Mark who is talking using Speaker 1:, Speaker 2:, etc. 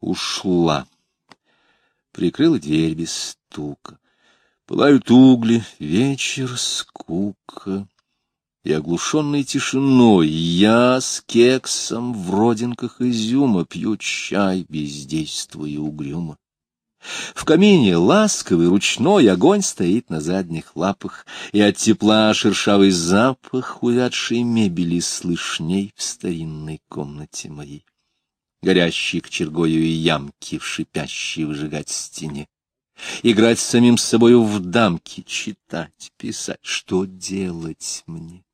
Speaker 1: ушла. Прикрыла дверь без стука. Пылают угли, вечер, скука. И оглушенной тишиной я с кексом в родинках изюма пью чай, бездействуя угрюмо. В камине ласковый ручной огонь стоит на задних лапах, и от тепла шершавый запах увядшей мебели слышней в старинной комнате моей. Горящие к чергою ямки в шипящей выжигать стене. Играть с самим собою в дамки, читать, писать, что делать мне?